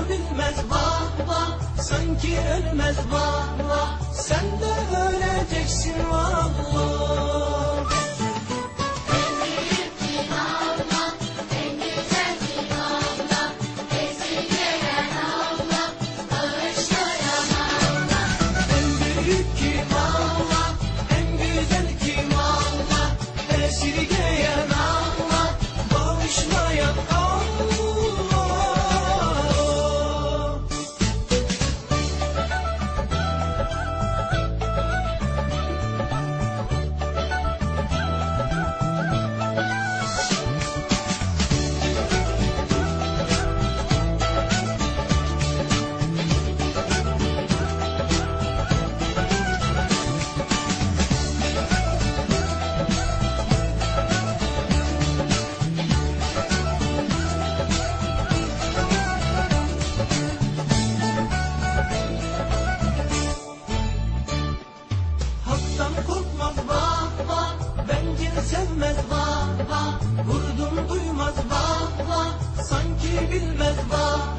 Yol bitmez vah vah. Sanki ölmez vah vah. Sen de öleceksin vah vah. korkmaz baba Bence sevmez baba Vurdum duymaz baba Sanki bilmez baba